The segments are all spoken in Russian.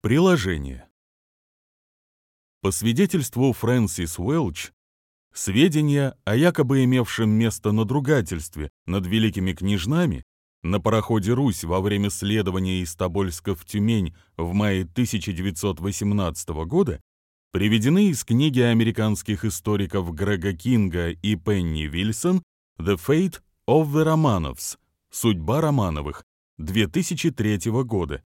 Приложение. По свидетельству Фрэнсис Уэлч, сведения о якобы имевшем место надругательстве над великими княжнами на пароходе «Русь» во время следования из Тобольска в Тюмень в мае 1918 года приведены из книги американских историков Грега Кинга и Пенни Вильсон «The Fate of the Romanovs» «Судьба Романовых» 2003 года.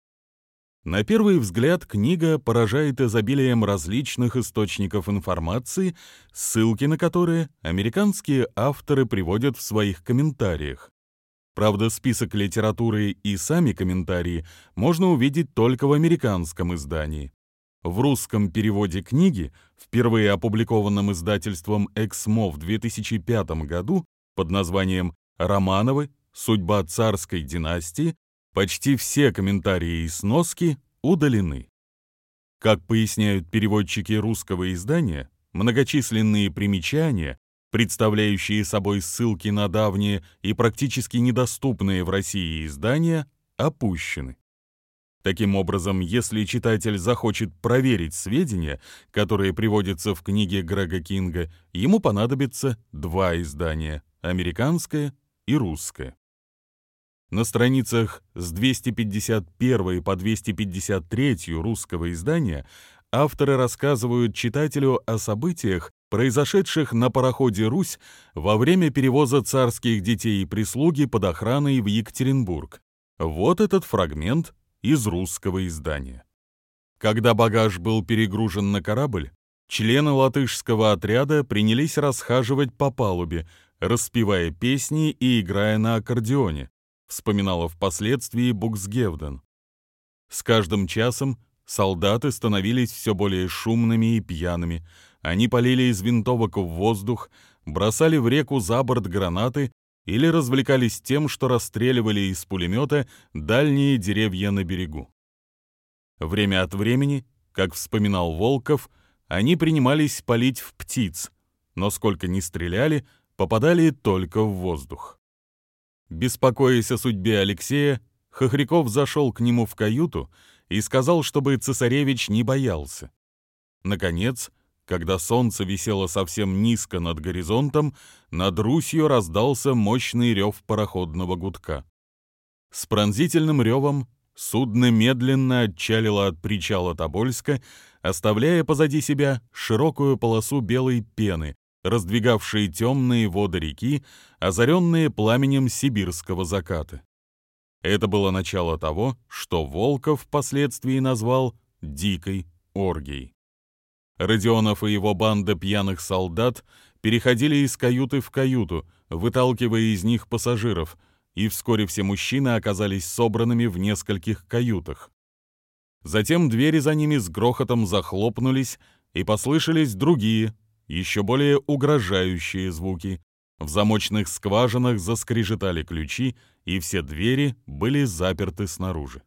На первый взгляд книга поражает изобилием различных источников информации, ссылки на которые американские авторы приводят в своих комментариях. Правда, список литературы и сами комментарии можно увидеть только в американском издании. В русском переводе книги, впервые опубликованном издательством «Эксмо» в 2005 году под названием «Романовы. Судьба царской династии», почти все комментарии и сноски удалены. Как поясняют переводчики русского издания, многочисленные примечания, представляющие собой ссылки на давние и практически недоступные в России издания, опущены. Таким образом, если читатель захочет проверить сведения, которые приводятся в книге Грега Кинга, ему понадобится два издания – американское и русское. На страницах с 251 по 253 русского издания авторы рассказывают читателю о событиях, произошедших на пароходе «Русь» во время перевоза царских детей и прислуги под охраной в Екатеринбург. Вот этот фрагмент из русского издания. Когда багаж был перегружен на корабль, члены латышского отряда принялись расхаживать по палубе, распевая песни и играя на аккордеоне, вспоминала впоследствии Буксгевден. С каждым часом солдаты становились все более шумными и пьяными. Они полили из винтовок в воздух, бросали в реку за борт гранаты или развлекались тем, что расстреливали из пулемета дальние деревья на берегу. Время от времени, как вспоминал Волков, они принимались палить в птиц, но сколько ни стреляли, попадали только в воздух. Беспокоясь о судьбе Алексея, Хохряков зашел к нему в каюту и сказал, чтобы цесаревич не боялся. Наконец, когда солнце висело совсем низко над горизонтом, над Русью раздался мощный рев пароходного гудка. С пронзительным ревом судно медленно отчалило от причала Тобольска, оставляя позади себя широкую полосу белой пены, раздвигавшие темные воды реки, озаренные пламенем сибирского заката. Это было начало того, что Волков впоследствии назвал «дикой оргией». Родионов и его банда пьяных солдат переходили из каюты в каюту, выталкивая из них пассажиров, и вскоре все мужчины оказались собранными в нескольких каютах. Затем двери за ними с грохотом захлопнулись, и послышались другие, еще более угрожающие звуки. В замочных скважинах заскрежетали ключи, и все двери были заперты снаружи.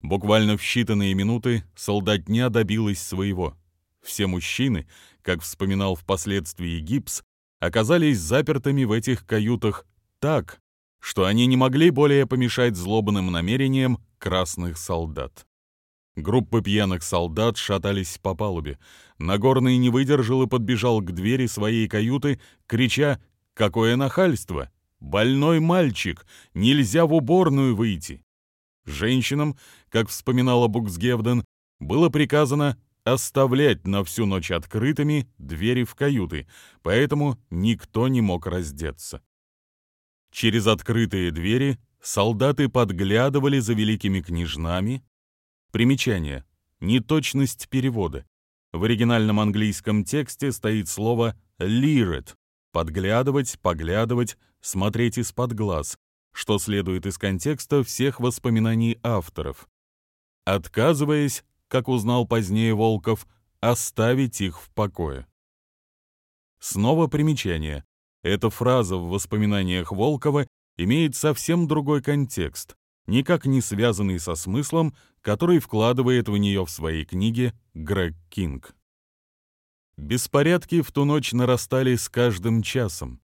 Буквально в считанные минуты солдатня добилась своего. Все мужчины, как вспоминал впоследствии Гипс, оказались запертыми в этих каютах так, что они не могли более помешать злобным намерениям красных солдат. Группы пьяных солдат шатались по палубе. Нагорный не выдержал и подбежал к двери своей каюты, крича «Какое нахальство! Больной мальчик! Нельзя в уборную выйти!» Женщинам, как вспоминала Буксгевден, было приказано оставлять на всю ночь открытыми двери в каюты, поэтому никто не мог раздеться. Через открытые двери солдаты подглядывали за великими княжнами, Примечание. Неточность перевода. В оригинальном английском тексте стоит слово «leered» — подглядывать, поглядывать, смотреть из-под глаз, что следует из контекста всех воспоминаний авторов. Отказываясь, как узнал позднее Волков, оставить их в покое. Снова примечание. Эта фраза в воспоминаниях Волкова имеет совсем другой контекст, никак не связанный со смыслом, который вкладывает в нее в своей книге Грег Кинг. Беспорядки в ту ночь нарастали с каждым часом.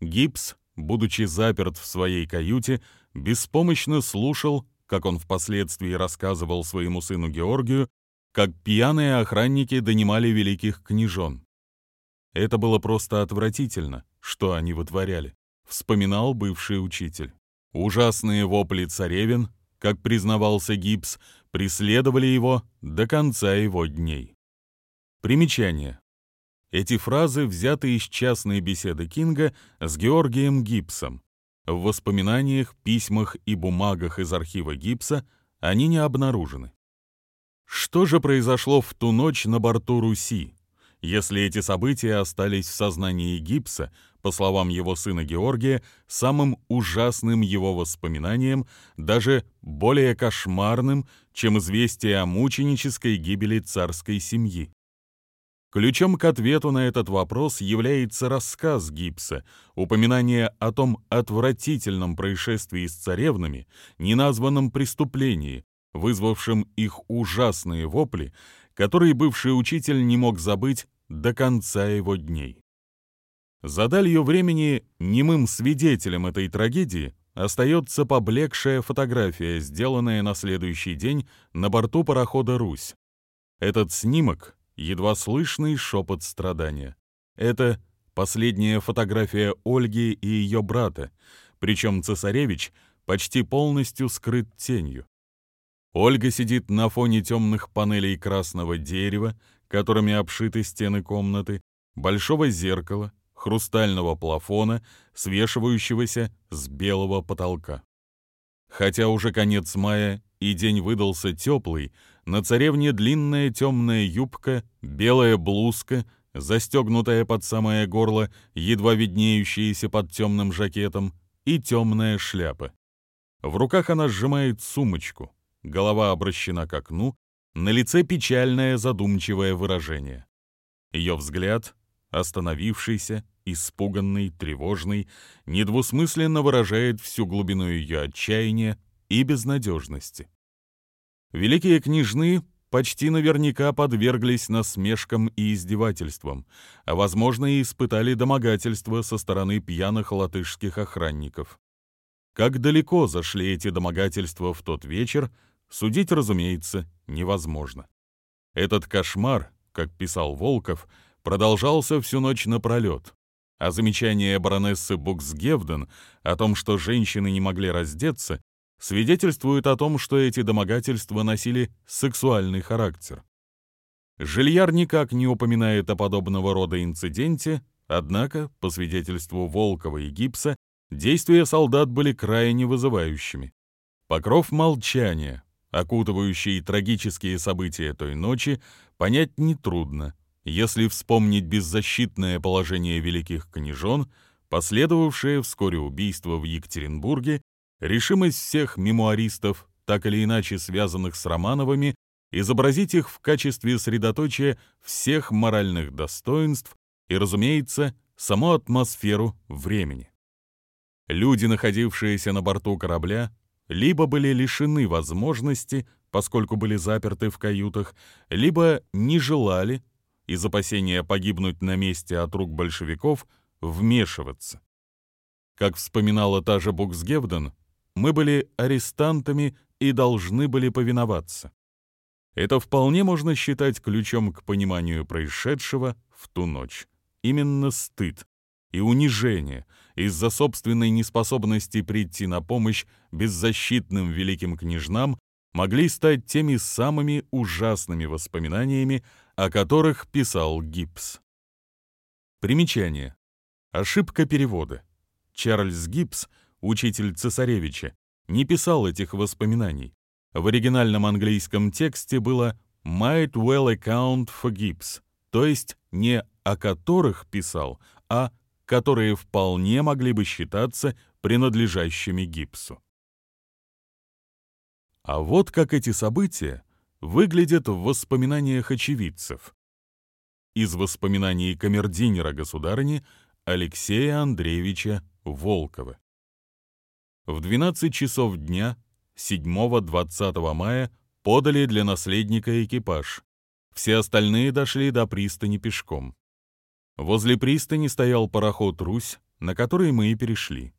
Гибс, будучи заперт в своей каюте, беспомощно слушал, как он впоследствии рассказывал своему сыну Георгию, как пьяные охранники донимали великих княжон. Это было просто отвратительно, что они вытворяли, вспоминал бывший учитель. Ужасные вопли царевин, как признавался Гипс, преследовали его до конца его дней. Примечание. Эти фразы взяты из частной беседы Кинга с Георгием Гипсом. В воспоминаниях, письмах и бумагах из архива Гипса они не обнаружены. Что же произошло в ту ночь на борту Руси, если эти события остались в сознании Гипса, по словам его сына Георгия, самым ужасным его воспоминанием, даже более кошмарным, чем известие о мученической гибели царской семьи? Ключом к ответу на этот вопрос является рассказ Гипса, упоминание о том отвратительном происшествии с царевнами, неназванном преступлении, вызвавшем их ужасные вопли, которые бывший учитель не мог забыть до конца его дней. За далью времени немым свидетелем этой трагедии остается поблекшая фотография, сделанная на следующий день на борту парохода «Русь». Этот снимок — едва слышный шепот страдания. Это последняя фотография Ольги и ее брата, причем цесаревич почти полностью скрыт тенью. Ольга сидит на фоне темных панелей красного дерева, которыми обшиты стены комнаты, большого зеркала, хрустального плафона, свешивающегося с белого потолка. Хотя уже конец мая и день выдался теплый, на царевне длинная темная юбка, белая блузка, застегнутая под самое горло, едва виднеющаяся под темным жакетом, и темная шляпа. В руках она сжимает сумочку, голова обращена к окну, на лице печальное задумчивое выражение. Ее взгляд, остановившийся, испуганный, тревожный, недвусмысленно выражает всю глубину ее отчаяния и безнадежности. Великие княжны почти наверняка подверглись насмешкам и издевательствам, а, возможно, и испытали домогательство со стороны пьяных латышских охранников. Как далеко зашли эти домогательства в тот вечер, судить, разумеется, невозможно. Этот кошмар, как писал Волков, продолжался всю ночь напролет, а замечание баронессы Буксгевден о том, что женщины не могли раздеться, свидетельствует о том, что эти домогательства носили сексуальный характер. Жильяр никак не упоминает о подобного рода инциденте, однако, по свидетельству Волкова и Гипса, действия солдат были крайне вызывающими. Покров молчания, окутывающий трагические события той ночи, понять нетрудно, если вспомнить беззащитное положение великих княжон, последовавшее вскоре убийство в Екатеринбурге, решимость всех мемуаристов, так или иначе связанных с Романовыми, изобразить их в качестве средоточия всех моральных достоинств и, разумеется, саму атмосферу времени. Люди, находившиеся на борту корабля, либо были лишены возможности, поскольку были заперты в каютах, либо не желали, из опасения погибнуть на месте от рук большевиков, вмешиваться. Как вспоминала та же Буксгевден, мы были арестантами и должны были повиноваться. Это вполне можно считать ключом к пониманию происшедшего в ту ночь. Именно стыд и унижение из-за собственной неспособности прийти на помощь беззащитным великим княжнам могли стать теми самыми ужасными воспоминаниями, о которых писал Гибс. Примечание. Ошибка перевода. Чарльз Гибс, учитель цесаревича, не писал этих воспоминаний. В оригинальном английском тексте было «might well account for Gibbs», то есть не «о которых» писал, а «которые вполне могли бы считаться принадлежащими Гибсу». А вот как эти события выглядят в воспоминаниях очевидцев. Из воспоминаний камердинера государыни Алексея Андреевича Волкова. В 12 часов дня 7-20 мая подали для наследника экипаж. Все остальные дошли до пристани пешком. Возле пристани стоял пароход «Русь», на который мы и перешли.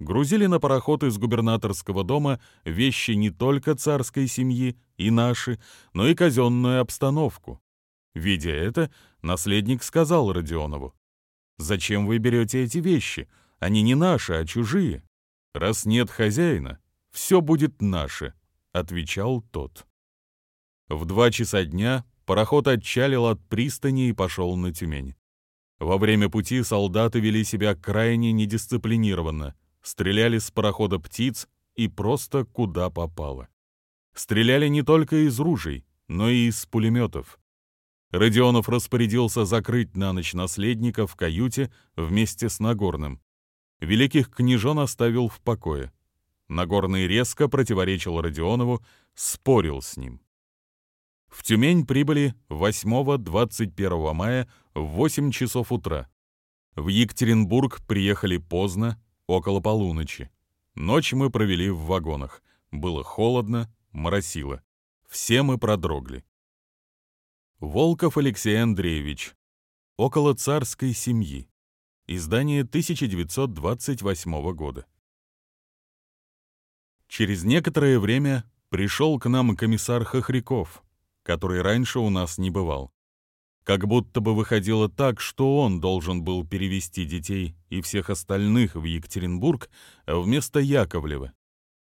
Грузили на пароход из губернаторского дома вещи не только царской семьи и наши, но и казенную обстановку. Видя это, наследник сказал Родионову, «Зачем вы берете эти вещи? Они не наши, а чужие. Раз нет хозяина, все будет наше», — отвечал тот. В два часа дня пароход отчалил от пристани и пошел на Тюмень. Во время пути солдаты вели себя крайне недисциплинированно, стреляли с парохода птиц и просто куда попало. Стреляли не только из ружей, но и из пулеметов. Родионов распорядился закрыть на ночь наследника в каюте вместе с Нагорным. Великих княжон оставил в покое. Нагорный резко противоречил Родионову, спорил с ним. В Тюмень прибыли 8-21 мая в 8 часов утра. В Екатеринбург приехали поздно, около полуночи. Ночь мы провели в вагонах. Было холодно, моросило. Все мы продрогли. Волков Алексей Андреевич. Около царской семьи. Издание 1928 года. Через некоторое время пришел к нам комиссар Хохряков, который раньше у нас не бывал. Как будто бы выходило так, что он должен был перевести детей и всех остальных в Екатеринбург вместо Яковлева.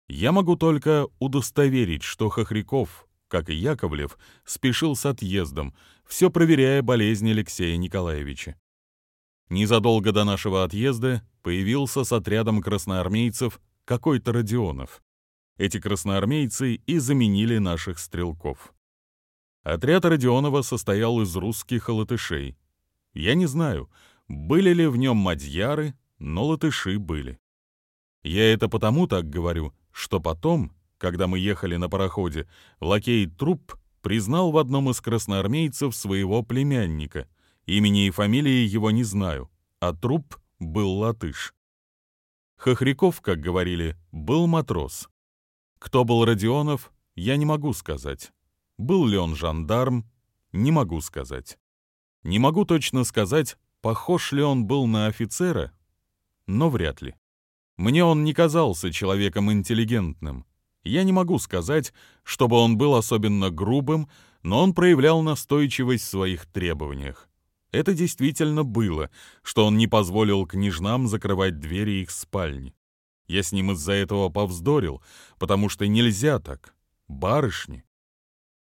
Я могу только удостоверить, что Хохряков как и Яковлев, спешил с отъездом, все проверяя болезнь Алексея Николаевича. Незадолго до нашего отъезда появился с отрядом красноармейцев какой-то Родионов. Эти красноармейцы и заменили наших стрелков. Отряд Родионова состоял из русских и латышей. Я не знаю, были ли в нем мадьяры, но латыши были. Я это потому так говорю, что потом, когда мы ехали на пароходе, лакей Труп признал в одном из красноармейцев своего племянника. Имени и фамилии его не знаю, а Труп был латыш. Хохряков, как говорили, был матрос. Кто был Родионов, я не могу сказать. Был ли он жандарм, не могу сказать. Не могу точно сказать, похож ли он был на офицера, но вряд ли. Мне он не казался человеком интеллигентным. Я не могу сказать, чтобы он был особенно грубым, но он проявлял настойчивость в своих требованиях. Это действительно было, что он не позволил княжнам закрывать двери их спальни. Я с ним из-за этого повздорил, потому что нельзя так. Барышни.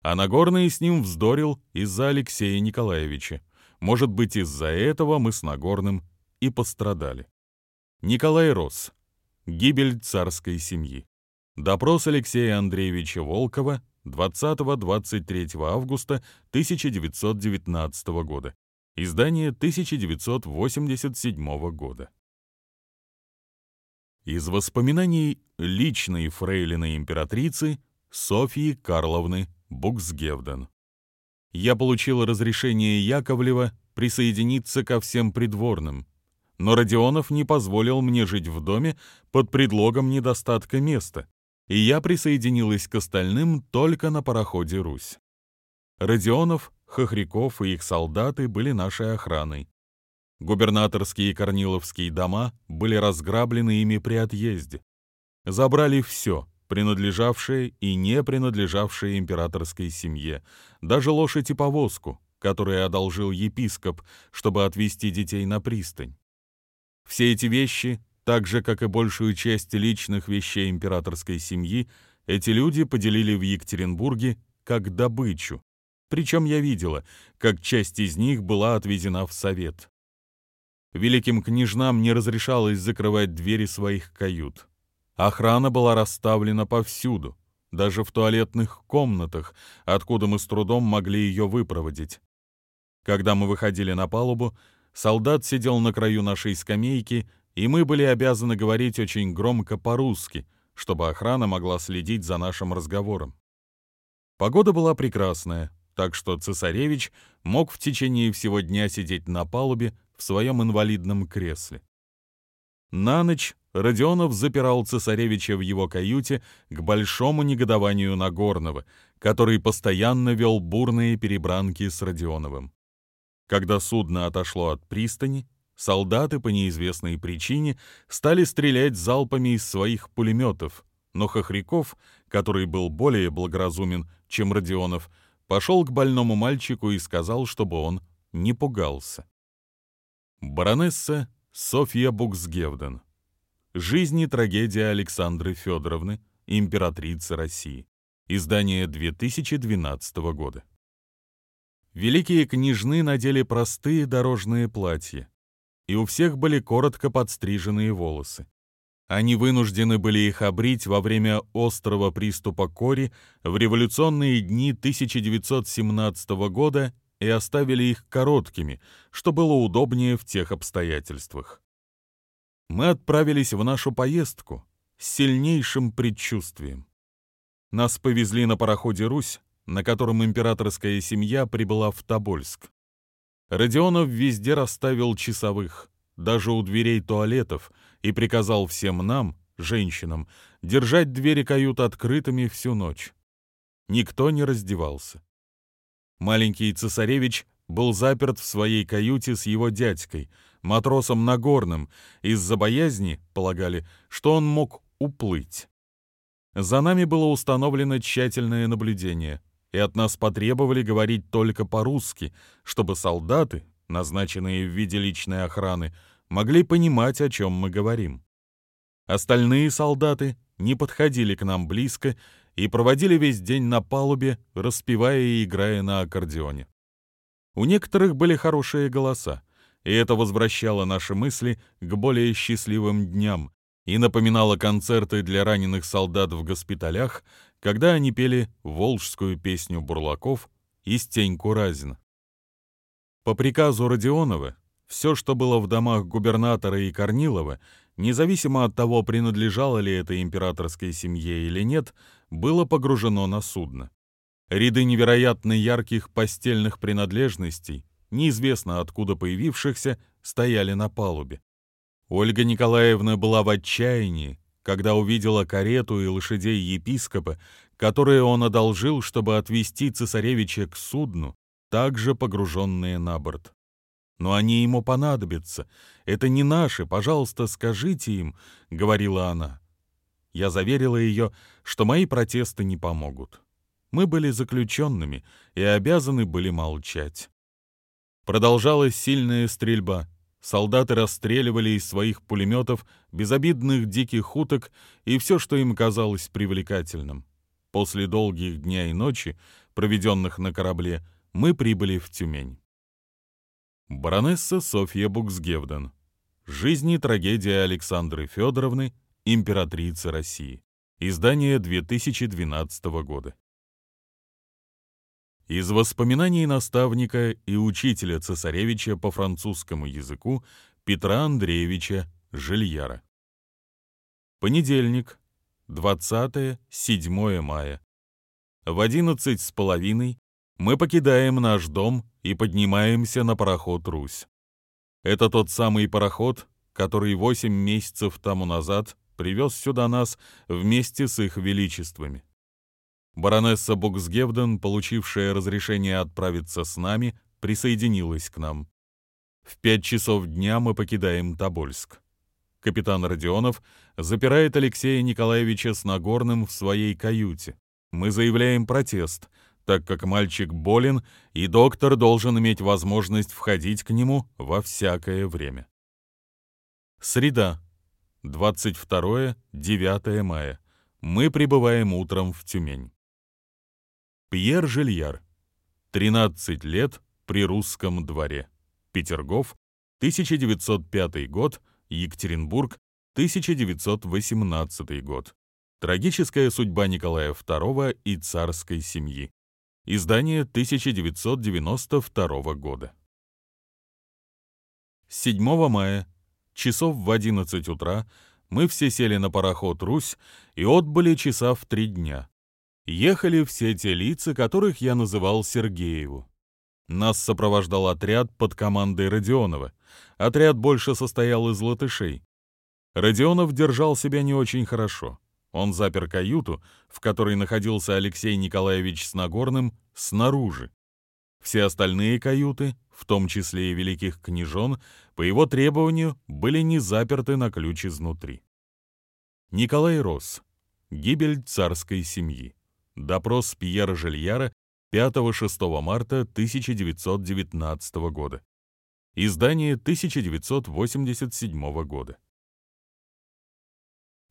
А Нагорный с ним вздорил из-за Алексея Николаевича. Может быть, из-за этого мы с Нагорным и пострадали. Николай Рос. Гибель царской семьи. Допрос Алексея Андреевича Волкова 20-23 августа 1919 года. Издание 1987 года. Из воспоминаний личной фрейлины императрицы Софьи Карловны Буксгевден. Я получил разрешение Яковлева присоединиться ко всем придворным, но Родионов не позволил мне жить в доме под предлогом недостатка места, и я присоединилась к остальным только на пароходе «Русь». Родионов, Хохряков и их солдаты были нашей охраной. Губернаторские и Корниловские дома были разграблены ими при отъезде. Забрали все, принадлежавшее и не принадлежавшее императорской семье, даже лошадь и повозку, которую одолжил епископ, чтобы отвезти детей на пристань. Все эти вещи так же, как и большую часть личных вещей императорской семьи, эти люди поделили в Екатеринбурге как добычу. Причем я видела, как часть из них была отвезена в совет. Великим княжнам не разрешалось закрывать двери своих кают. Охрана была расставлена повсюду, даже в туалетных комнатах, откуда мы с трудом могли ее выпроводить. Когда мы выходили на палубу, солдат сидел на краю нашей скамейки и мы были обязаны говорить очень громко по-русски, чтобы охрана могла следить за нашим разговором. Погода была прекрасная, так что цесаревич мог в течение всего дня сидеть на палубе в своем инвалидном кресле. На ночь Родионов запирал цесаревича в его каюте к большому негодованию Нагорного, который постоянно вел бурные перебранки с Родионовым. Когда судно отошло от пристани, солдаты по неизвестной причине стали стрелять залпами из своих пулеметов, но Хохряков, который был более благоразумен, чем Родионов, пошел к больному мальчику и сказал, чтобы он не пугался. Баронесса Софья Буксгевден. Жизнь и трагедия Александры Федоровны, императрицы России. Издание 2012 года. Великие княжны надели простые дорожные платья, и у всех были коротко подстриженные волосы. Они вынуждены были их обрить во время острого приступа кори в революционные дни 1917 года и оставили их короткими, что было удобнее в тех обстоятельствах. Мы отправились в нашу поездку с сильнейшим предчувствием. Нас повезли на пароходе «Русь», на котором императорская семья прибыла в Тобольск. Родионов везде расставил часовых, даже у дверей туалетов, и приказал всем нам, женщинам, держать двери кают открытыми всю ночь. Никто не раздевался. Маленький цесаревич был заперт в своей каюте с его дядькой, матросом Нагорным, из-за боязни, полагали, что он мог уплыть. За нами было установлено тщательное наблюдение, и от нас потребовали говорить только по-русски, чтобы солдаты, назначенные в виде личной охраны, могли понимать, о чем мы говорим. Остальные солдаты не подходили к нам близко и проводили весь день на палубе, распевая и играя на аккордеоне. У некоторых были хорошие голоса, и это возвращало наши мысли к более счастливым дням и напоминало концерты для раненых солдат в госпиталях, когда они пели волжскую песню Бурлаков и Стеньку Разин. По приказу Родионова все, что было в домах губернатора и Корнилова, независимо от того, принадлежало ли это императорской семье или нет, было погружено на судно. Ряды невероятно ярких постельных принадлежностей, неизвестно откуда появившихся, стояли на палубе. Ольга Николаевна была в отчаянии, когда увидела карету и лошадей епископа, которые он одолжил, чтобы отвезти цесаревича к судну, также погруженные на борт. «Но они ему понадобятся. Это не наши, пожалуйста, скажите им», — говорила она. Я заверила ее, что мои протесты не помогут. Мы были заключенными и обязаны были молчать. Продолжалась сильная стрельба. Солдаты расстреливали из своих пулеметов безобидных диких уток и все, что им казалось привлекательным. После долгих дня и ночи, проведенных на корабле, мы прибыли в Тюмень. Баронесса Софья Буксгевден. Жизнь и трагедия Александры Федоровны, императрицы России. Издание 2012 года. Из воспоминаний наставника и учителя цесаревича по французскому языку Петра Андреевича Жильяра. Понедельник, 20-7 мая. В 11 с половиной мы покидаем наш дом и поднимаемся на пароход «Русь». Это тот самый пароход, который 8 месяцев тому назад привез сюда нас вместе с их величествами. Баронесса Буксгевден, получившая разрешение отправиться с нами, присоединилась к нам. В пять часов дня мы покидаем Тобольск. Капитан Родионов запирает Алексея Николаевича с Нагорным в своей каюте. Мы заявляем протест, так как мальчик болен, и доктор должен иметь возможность входить к нему во всякое время. Среда, 22-9 мая. Мы прибываем утром в Тюмень. Пьер Жильяр. 13 лет при русском дворе. Петергоф, 1905 год, Екатеринбург, 1918 год. Трагическая судьба Николая II и царской семьи. Издание 1992 года. 7 мая, часов в 11 утра, мы все сели на пароход «Русь» и отбыли часа в три дня ехали все те лица, которых я называл Сергееву. Нас сопровождал отряд под командой Родионова. Отряд больше состоял из латышей. Родионов держал себя не очень хорошо. Он запер каюту, в которой находился Алексей Николаевич с Нагорным, снаружи. Все остальные каюты, в том числе и великих княжон, по его требованию были не заперты на ключ изнутри. Николай Рос. Гибель царской семьи. Допрос Пьера Жильяра 5-6 марта 1919 года. Издание 1987 года.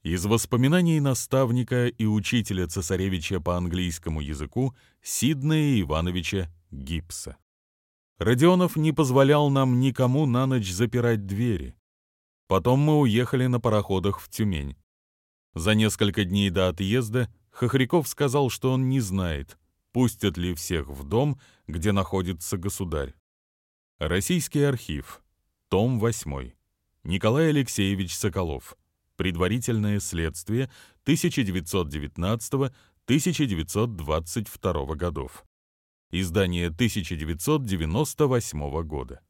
Из воспоминаний наставника и учителя цесаревича по английскому языку Сиднея Ивановича Гипса. Родионов не позволял нам никому на ночь запирать двери. Потом мы уехали на пароходах в Тюмень. За несколько дней до отъезда Хохряков сказал, что он не знает, пустят ли всех в дом, где находится государь. Российский архив. Том 8. Николай Алексеевич Соколов. Предварительное следствие 1919-1922 годов. Издание 1998 года.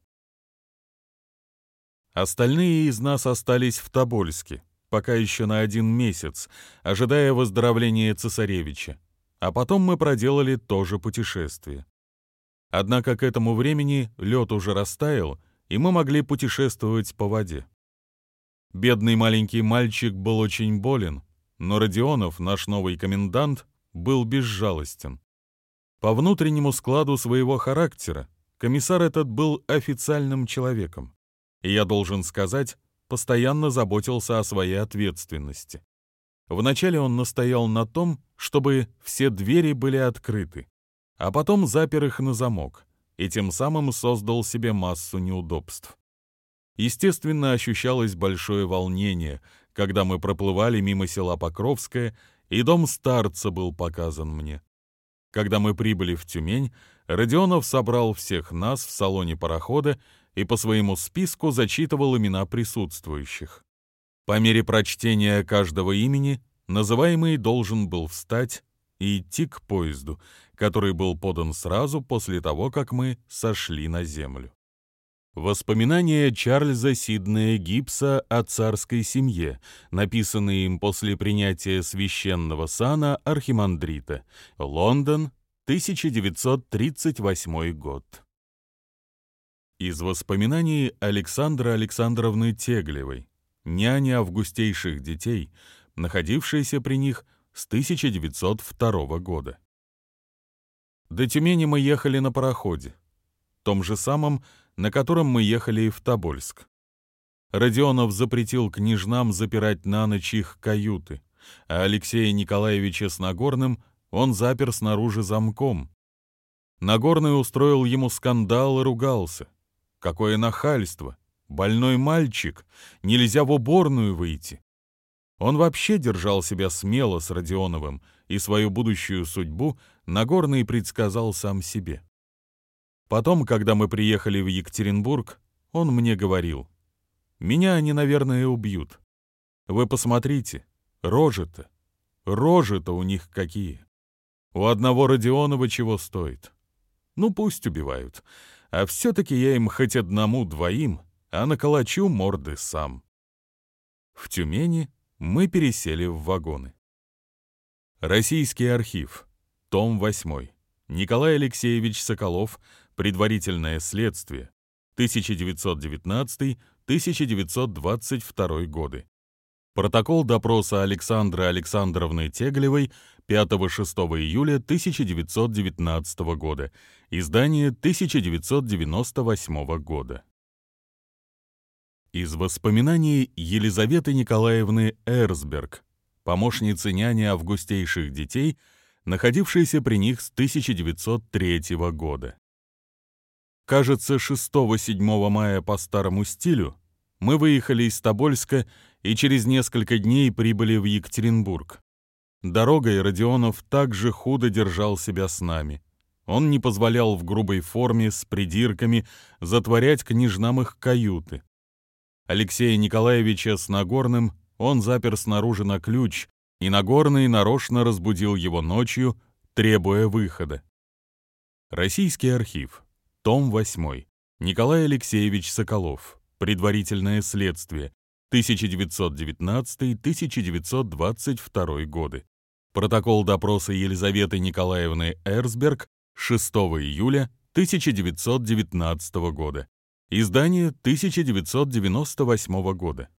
Остальные из нас остались в Тобольске, пока еще на один месяц, ожидая выздоровления цесаревича. А потом мы проделали то же путешествие. Однако к этому времени лед уже растаял, и мы могли путешествовать по воде. Бедный маленький мальчик был очень болен, но Родионов, наш новый комендант, был безжалостен. По внутреннему складу своего характера комиссар этот был официальным человеком. И я должен сказать, постоянно заботился о своей ответственности. Вначале он настоял на том, чтобы все двери были открыты, а потом запер их на замок и тем самым создал себе массу неудобств. Естественно, ощущалось большое волнение, когда мы проплывали мимо села Покровское, и дом старца был показан мне. Когда мы прибыли в Тюмень, Родионов собрал всех нас в салоне парохода и по своему списку зачитывал имена присутствующих. По мере прочтения каждого имени называемый должен был встать и идти к поезду, который был подан сразу после того, как мы сошли на землю. Воспоминания Чарльза Сиднея Гибса о царской семье, написанные им после принятия священного сана архимандрита. Лондон, 1938 год. Из воспоминаний Александры Александровны Теглевой, няни августейших детей, находившейся при них с 1902 года. До Тюмени мы ехали на пароходе, том же самом, на котором мы ехали и в Тобольск. Родионов запретил княжнам запирать на ночь их каюты, а Алексея Николаевича с Нагорным он запер снаружи замком. Нагорный устроил ему скандал и ругался. Какое нахальство! Больной мальчик! Нельзя в уборную выйти! Он вообще держал себя смело с Родионовым, и свою будущую судьбу Нагорный предсказал сам себе. Потом, когда мы приехали в Екатеринбург, он мне говорил, «Меня они, наверное, убьют. Вы посмотрите, рожи-то, рожи-то у них какие. У одного Родионова чего стоит. Ну, пусть убивают а все-таки я им хоть одному-двоим, а наколочу морды сам. В Тюмени мы пересели в вагоны. Российский архив. Том 8. Николай Алексеевич Соколов. Предварительное следствие. 1919-1922 годы. Протокол допроса Александры Александровны Теглевой 5-6 июля 1919 года. Издание 1998 года. Из воспоминаний Елизаветы Николаевны Эрсберг, помощницы няни августейших детей, находившейся при них с 1903 года. Кажется, 6-7 мая по старому стилю мы выехали из Тобольска и через несколько дней прибыли в Екатеринбург. Дорогой Родионов также худо держал себя с нами. Он не позволял в грубой форме с придирками затворять княжнам их каюты. Алексея Николаевича с Нагорным он запер снаружи на ключ, и Нагорный нарочно разбудил его ночью, требуя выхода. Российский архив. Том 8. Николай Алексеевич Соколов. Предварительное следствие. 1919-1922 годы. Протокол допроса Елизаветы Николаевны Эрсберг 6 июля 1919 года. Издание 1998 года.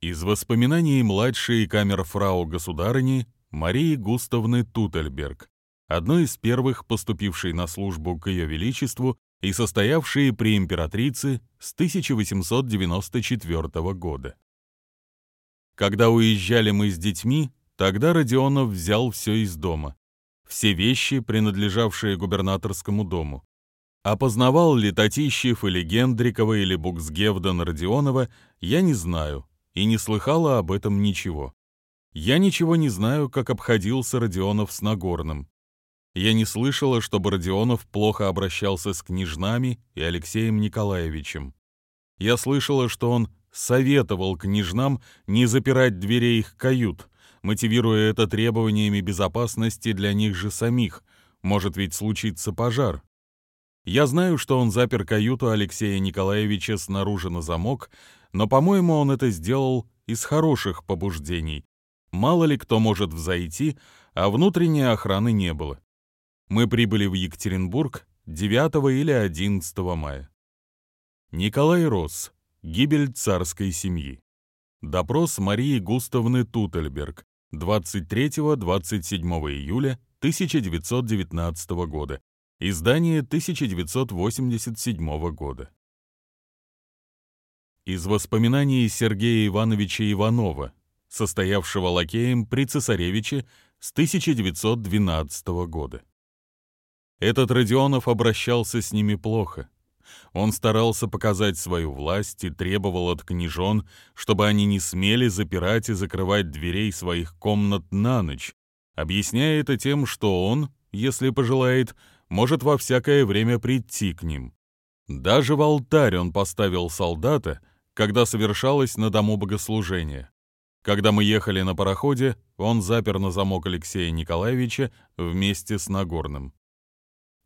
Из воспоминаний младшей камерфрау государыни Марии Густавны Тутельберг, одной из первых поступившей на службу к Ее Величеству и состоявшей при императрице с 1894 года. Когда уезжали мы с детьми, тогда Родионов взял все из дома, все вещи, принадлежавшие губернаторскому дому. Опознавал ли Татищев или Гендрикова или Буксгевден Родионова, я не знаю, и не слыхала об этом ничего. Я ничего не знаю, как обходился Родионов с Нагорным. Я не слышала, чтобы Родионов плохо обращался с княжнами и Алексеем Николаевичем. Я слышала, что он советовал княжнам не запирать дверей их кают, мотивируя это требованиями безопасности для них же самих, может ведь случиться пожар. Я знаю, что он запер каюту Алексея Николаевича снаружи на замок, но, по-моему, он это сделал из хороших побуждений. Мало ли кто может взойти, а внутренней охраны не было. Мы прибыли в Екатеринбург 9 или 11 мая. Николай Росс. Гибель царской семьи. Допрос Марии Густавны Тутельберг 23-27 июля 1919 года. Издание 1987 года. Из воспоминаний Сергея Ивановича Иванова, состоявшего лакеем при цесаревиче с 1912 года. Этот Родионов обращался с ними плохо. Он старался показать свою власть и требовал от княжон, чтобы они не смели запирать и закрывать дверей своих комнат на ночь, объясняя это тем, что он, если пожелает, может во всякое время прийти к ним. Даже в алтарь он поставил солдата, когда совершалось на дому богослужение. Когда мы ехали на пароходе, он запер на замок Алексея Николаевича вместе с Нагорным.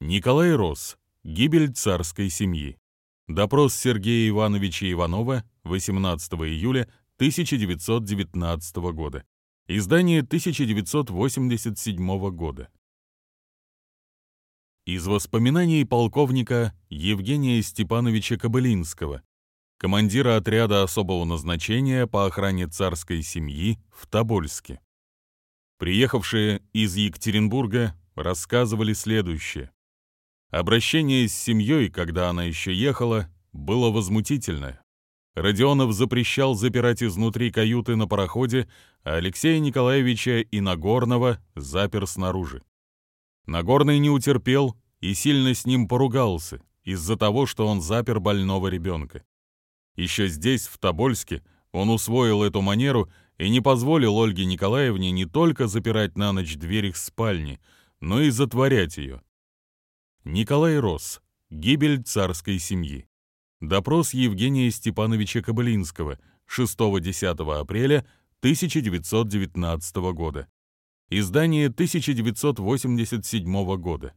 Николай Рос. Гибель царской семьи. Допрос Сергея Ивановича Иванова 18 июля 1919 года. Издание 1987 года. Из воспоминаний полковника Евгения Степановича Кобылинского, командира отряда особого назначения по охране царской семьи в Тобольске. Приехавшие из Екатеринбурга рассказывали следующее. Обращение с семьей, когда она еще ехала, было возмутительное. Родионов запрещал запирать изнутри каюты на пароходе, а Алексея Николаевича и Нагорного запер снаружи. Нагорный не утерпел и сильно с ним поругался из-за того, что он запер больного ребенка. Еще здесь, в Тобольске, он усвоил эту манеру и не позволил Ольге Николаевне не только запирать на ночь дверь их спальни, но и затворять ее. Николай Рос. Гибель царской семьи. Допрос Евгения Степановича Кобылинского 6-10 апреля 1919 года. Издание 1987 года.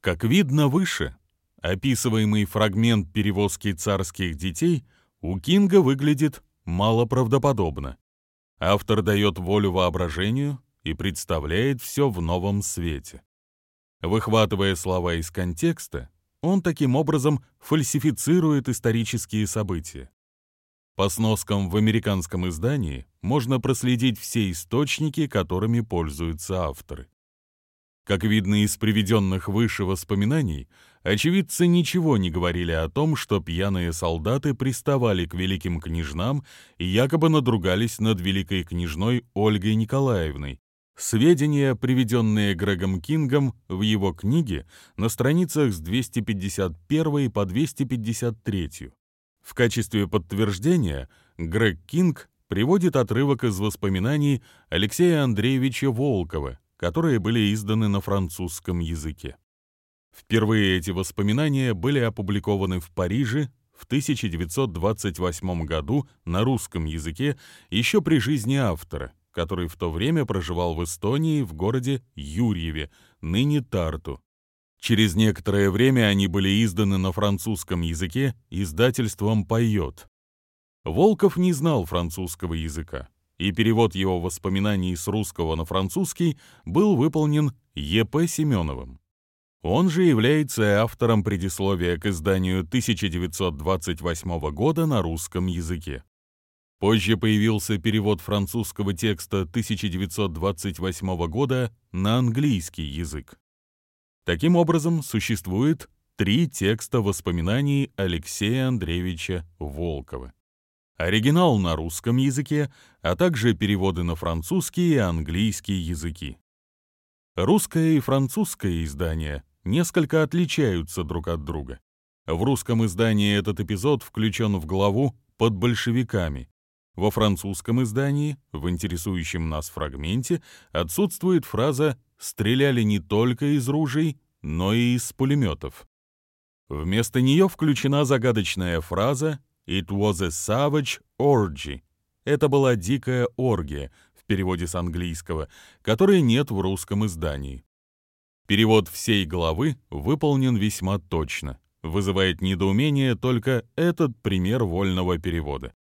Как видно выше, описываемый фрагмент перевозки царских детей у Кинга выглядит малоправдоподобно. Автор дает волю воображению и представляет все в новом свете. Выхватывая слова из контекста, он таким образом фальсифицирует исторические события. По сноскам в американском издании можно проследить все источники, которыми пользуются авторы. Как видно из приведенных выше воспоминаний, очевидцы ничего не говорили о том, что пьяные солдаты приставали к великим княжнам и якобы надругались над великой княжной Ольгой Николаевной. Сведения, приведенные Грегом Кингом в его книге на страницах с 251 по 253. В качестве подтверждения Грег Кинг приводит отрывок из воспоминаний Алексея Андреевича Волкова, которые были изданы на французском языке. Впервые эти воспоминания были опубликованы в Париже в 1928 году на русском языке еще при жизни автора, который в то время проживал в Эстонии в городе Юрьеве, ныне Тарту. Через некоторое время они были изданы на французском языке издательством «Поет». Волков не знал французского языка, и перевод его воспоминаний с русского на французский был выполнен Е.П. Семеновым. Он же является автором предисловия к изданию 1928 года на русском языке. Позже появился перевод французского текста 1928 года на английский язык. Таким образом, существует три текста воспоминаний Алексея Андреевича Волкова. Оригинал на русском языке, а также переводы на французский и английский языки. Русское и французское издания несколько отличаются друг от друга. В русском издании этот эпизод включен в главу «Под большевиками», во французском издании, в интересующем нас фрагменте, отсутствует фраза «стреляли не только из ружей, но и из пулеметов». Вместо нее включена загадочная фраза «It was a savage orgy». Это была дикая оргия, в переводе с английского, которой нет в русском издании. Перевод всей главы выполнен весьма точно. Вызывает недоумение только этот пример вольного перевода.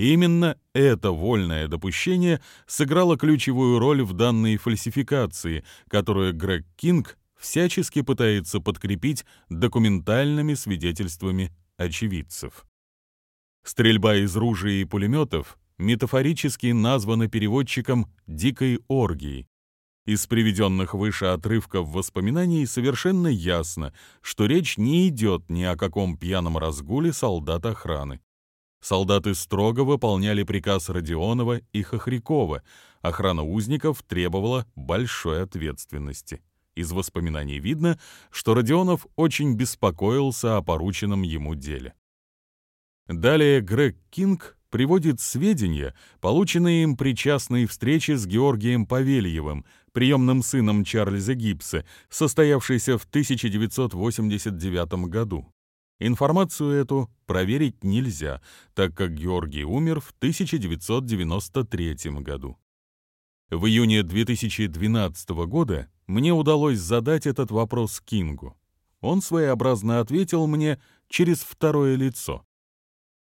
И именно это вольное допущение сыграло ключевую роль в данной фальсификации, которую Грег Кинг всячески пытается подкрепить документальными свидетельствами очевидцев. Стрельба из ружей и пулеметов метафорически названа переводчиком «дикой оргией». Из приведенных выше отрывков воспоминаний совершенно ясно, что речь не идет ни о каком пьяном разгуле солдат охраны. Солдаты строго выполняли приказ Родионова и Хохрякова. Охрана узников требовала большой ответственности. Из воспоминаний видно, что Родионов очень беспокоился о порученном ему деле. Далее Грег Кинг приводит сведения, полученные им при частной встрече с Георгием Павельевым, приемным сыном Чарльза Гибса, состоявшейся в 1989 году. Информацию эту проверить нельзя, так как Георгий умер в 1993 году. В июне 2012 года мне удалось задать этот вопрос Кингу. Он своеобразно ответил мне через второе лицо.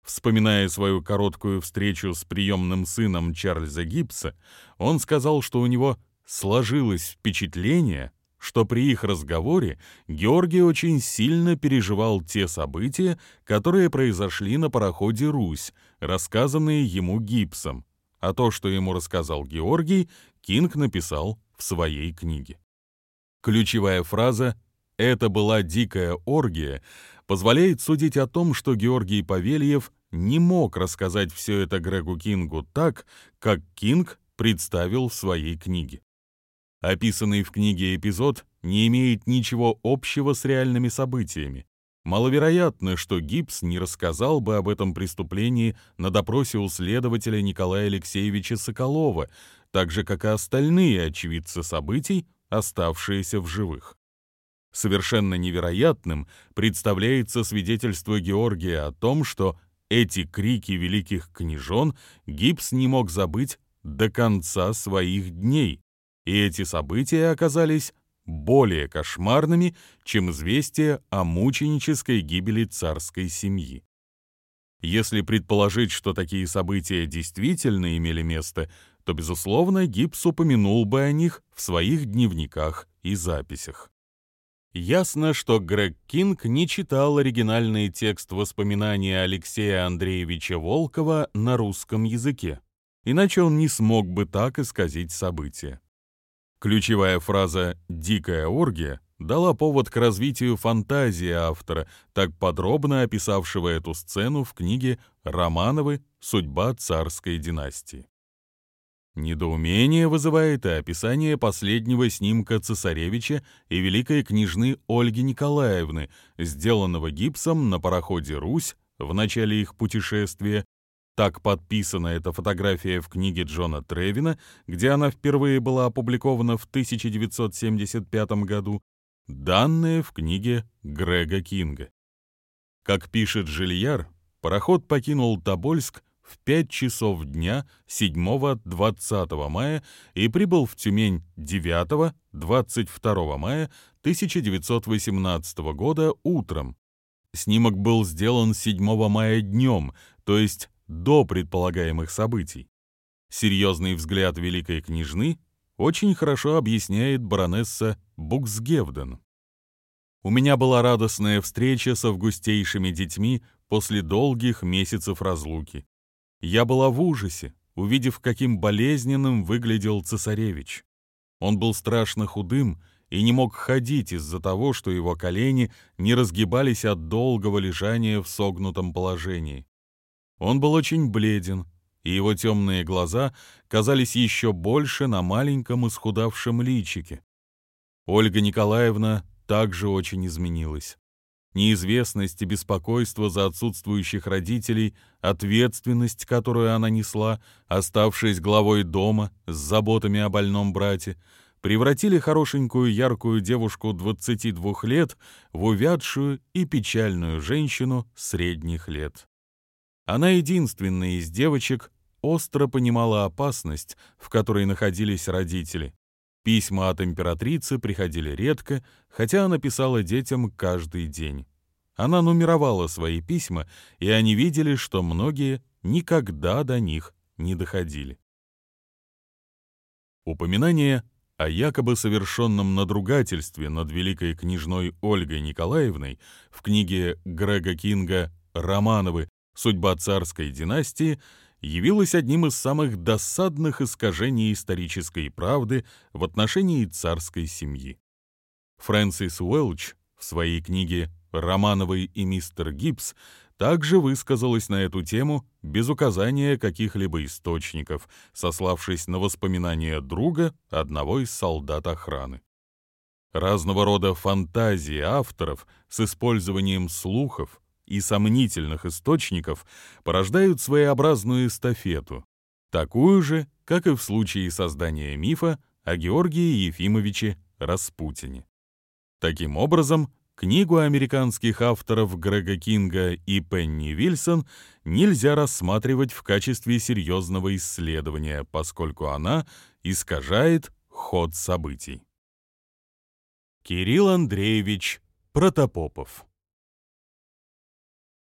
Вспоминая свою короткую встречу с приемным сыном Чарльза Гибса, он сказал, что у него сложилось впечатление, что при их разговоре Георгий очень сильно переживал те события, которые произошли на пароходе «Русь», рассказанные ему Гибсом, а то, что ему рассказал Георгий, Кинг написал в своей книге. Ключевая фраза «это была дикая оргия» позволяет судить о том, что Георгий Павельев не мог рассказать все это Грегу Кингу так, как Кинг представил в своей книге. Описанный в книге эпизод не имеет ничего общего с реальными событиями. Маловероятно, что Гибс не рассказал бы об этом преступлении на допросе у следователя Николая Алексеевича Соколова, так же, как и остальные очевидцы событий, оставшиеся в живых. Совершенно невероятным представляется свидетельство Георгия о том, что эти крики великих княжон Гибс не мог забыть до конца своих дней, и эти события оказались более кошмарными, чем известие о мученической гибели царской семьи. Если предположить, что такие события действительно имели место, то, безусловно, Гибс упомянул бы о них в своих дневниках и записях. Ясно, что Грег Кинг не читал оригинальный текст воспоминания Алексея Андреевича Волкова на русском языке, иначе он не смог бы так исказить события. Ключевая фраза «дикая оргия» дала повод к развитию фантазии автора, так подробно описавшего эту сцену в книге «Романовы. Судьба царской династии». Недоумение вызывает и описание последнего снимка цесаревича и великой княжны Ольги Николаевны, сделанного гипсом на пароходе «Русь» в начале их путешествия так подписана эта фотография в книге Джона Тревина, где она впервые была опубликована в 1975 году, данные в книге Грега Кинга. Как пишет Жильяр, пароход покинул Тобольск в 5 часов дня 7-20 мая и прибыл в Тюмень 9-22 мая 1918 года утром. Снимок был сделан 7 мая днем, то есть до предполагаемых событий. Серьезный взгляд великой княжны очень хорошо объясняет баронесса Буксгевден. У меня была радостная встреча с августейшими детьми после долгих месяцев разлуки. Я была в ужасе, увидев, каким болезненным выглядел цесаревич. Он был страшно худым и не мог ходить из-за того, что его колени не разгибались от долгого лежания в согнутом положении. Он был очень бледен, и его темные глаза казались еще больше на маленьком исхудавшем личике. Ольга Николаевна также очень изменилась. Неизвестность и беспокойство за отсутствующих родителей, ответственность, которую она несла, оставшись главой дома с заботами о больном брате, превратили хорошенькую яркую девушку 22 лет в увядшую и печальную женщину средних лет. Она единственная из девочек остро понимала опасность, в которой находились родители. Письма от императрицы приходили редко, хотя она писала детям каждый день. Она нумеровала свои письма, и они видели, что многие никогда до них не доходили. Упоминание о якобы совершенном надругательстве над великой княжной Ольгой Николаевной в книге Грега Кинга «Романовы. Судьба царской династии» явилось одним из самых досадных искажений исторической правды в отношении царской семьи. Фрэнсис Уэлч в своей книге «Романовый и мистер Гибс» также высказалась на эту тему без указания каких-либо источников, сославшись на воспоминания друга одного из солдат охраны. Разного рода фантазии авторов с использованием слухов, и сомнительных источников порождают своеобразную эстафету, такую же, как и в случае создания мифа о Георгии Ефимовиче Распутине. Таким образом, книгу американских авторов Грега Кинга и Пенни Вильсон нельзя рассматривать в качестве серьезного исследования, поскольку она искажает ход событий. Кирилл Андреевич Протопопов